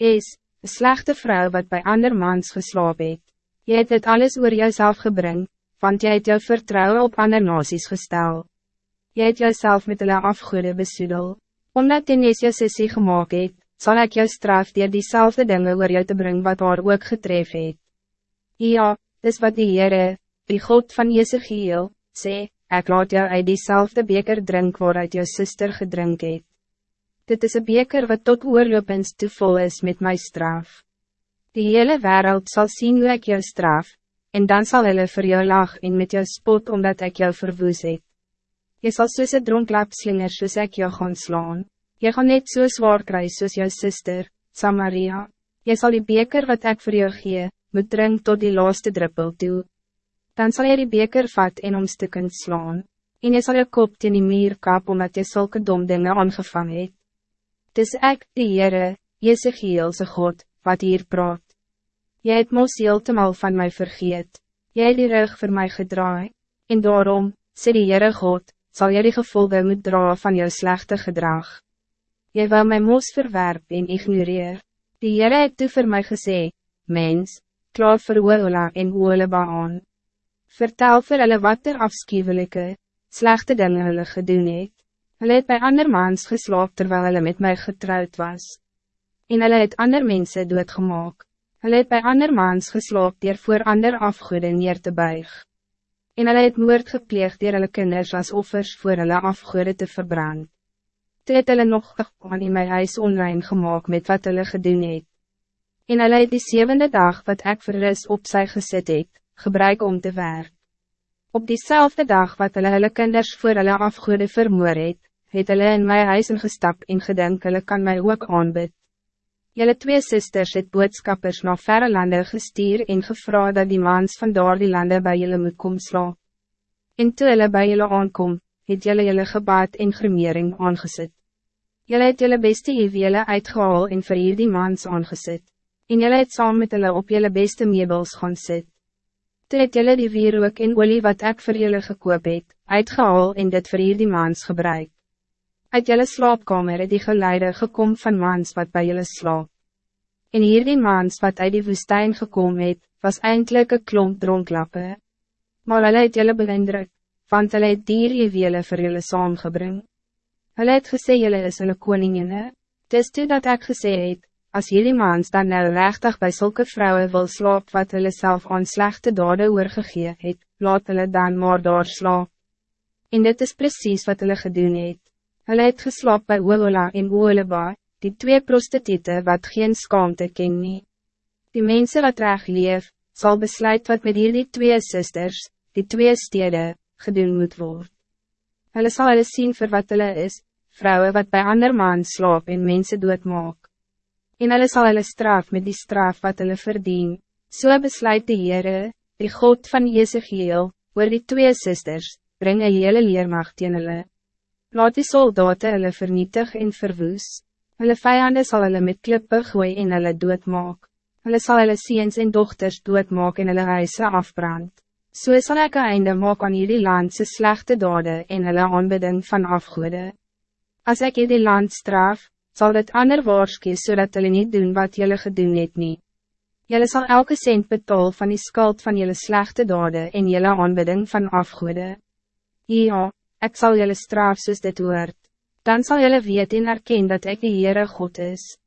is, een slechte vrouw wat bij ander mans geslaap het. Jy het dit alles oor jouself gebring, want jy het jou vertrouwen op ander nasies gestel. Jy het jouself met hulle afgoede besoedel. Omdat die nees jou sissie gemaakt het, zal ik jou straf dier diezelfde dingen oor jou te brengen wat haar ook getref het. Ja, dis wat die Heere, die God van Jezegiel, sê, ik laat jou uit diezelfde beker drink waaruit jou zuster gedrink het. Dit is een beker wat tot oorlopens te vol is met mijn straf. Die hele wereld zal zien hoe ik jou straf, en dan zal hulle voor jou lag en met jou spot omdat ik jou verwoes het. Je zal soos een dronklap slinger soos ek jou gaan slaan. Je gaan net so zwaar kry soos jou sister, Samaria. Je zal die beker wat ik voor jou gee, moet drink tot die laatste druppel toe. Dan zal je die beker vat en om stukken slaan. En je zal je kop teen die muur kap omdat je zulke dom dingen aangevangen het. Dis ek, die Heere, Jezegielse God, wat hier praat. Jy het mos heeltemal van mij vergeet. Jy het die rug voor mij gedraai. En daarom, sê die Heere God, zal jy die gevolgen moet dra van jou slechte gedrag. Jy wil my mos verwerp en ignoreer. Die Heere het toe vir my gesê, Mens, klaar vir Oola en Ooleba aan. Vertel vir hulle wat er afschuwelijke, slechte dingen hulle gedoen het. Hulle het by ander mans geslaap terwijl hulle met mij getrouwd was. En hulle het ander mense doodgemaak. Hulle het by ander mans geslaap dier voor ander afgoede neer te buig. En hulle het moord gepleeg dier hulle kinders als offers voor hulle afgoede te verbrand. Toe het hulle nog gegaan in my huis onrein gemaakt met wat hulle gedoen het. En hulle het die zevende dag wat ek vir ris op sy gesit het, gebruik om te werk. Op diezelfde dag wat hulle hulle kinders voor hulle afgoede vermoor het, het hulle in my huis ingestap en gedink hulle kan mij ook aanbid. Julle twee sisters het boodskappers na verre lande gestuur en gevra dat die mans van daar die lande bij julle moet kom sla. En toe hulle by julle aankom, het julle julle gebaat en gremering aangezet. Julle het julle beste juwele uitgehaal en vir hier die mans aangezet. En julle het saam met hulle op julle beste meubels gaan sit. Toe het jylle die wierook en olie wat ik voor jullie gekoop het, uitgehaal en dit vir die maans gebruik. Uit jylle slaapkamer het die geleide gekom van maans wat bij jullie slaap. En hier die maans wat uit die woestijn gekomen het, was eindelijk een klomp dronklappe. Maar hulle het jylle beindruk, want hulle het dier juwele vir jylle saamgebring. Hulle het gesê jylle is hulle koningine, dis toe dat ek gesê het, Als jullie mans dan nou rechtig bij zulke vrouwen wil slaap wat hulle self aan slechte dade oorgegee het, laat hulle dan maar daar slaap. En dit is precies wat hulle gedoen het. Hulle het geslaap bij Oola en Ooleba, die twee prostitute wat geen skaamte ken nie. Die mensen wat reg leef, zal besluit wat met hierdie twee sisters, die twee steden, gedoen moet worden. Hulle sal hulle sien vir wat hulle is, vrouwen wat bij ander man slaap en mense doodmaak en hulle sal hulle straf met die straf wat hulle verdien. So besluit die Heere, die God van Jezegiel, oor die twee sisters, bring een hele leermacht teen hulle. Laat die soldaten hulle vernietig en verwoes. Hulle vijanden sal hulle met klippe gooi en hulle doodmaak. Hulle sal hulle seens en dochters doodmaak en hulle huise afbrand. So sal ek een einde maak aan hierdie landse slechte dade en hulle aanbidding van afgoede. Als ik hierdie land straf, zal het ander waarskie zodat jullie niet doen wat jullie gedoen het nie. Jullie zal elke cent betaal van die skuld van jullie slechte dade en jullie aanbidding van afgoede. Ja, ik zal jullie straf soos dit hoort. Dan zal jullie weten en erken dat ik de Heere God is.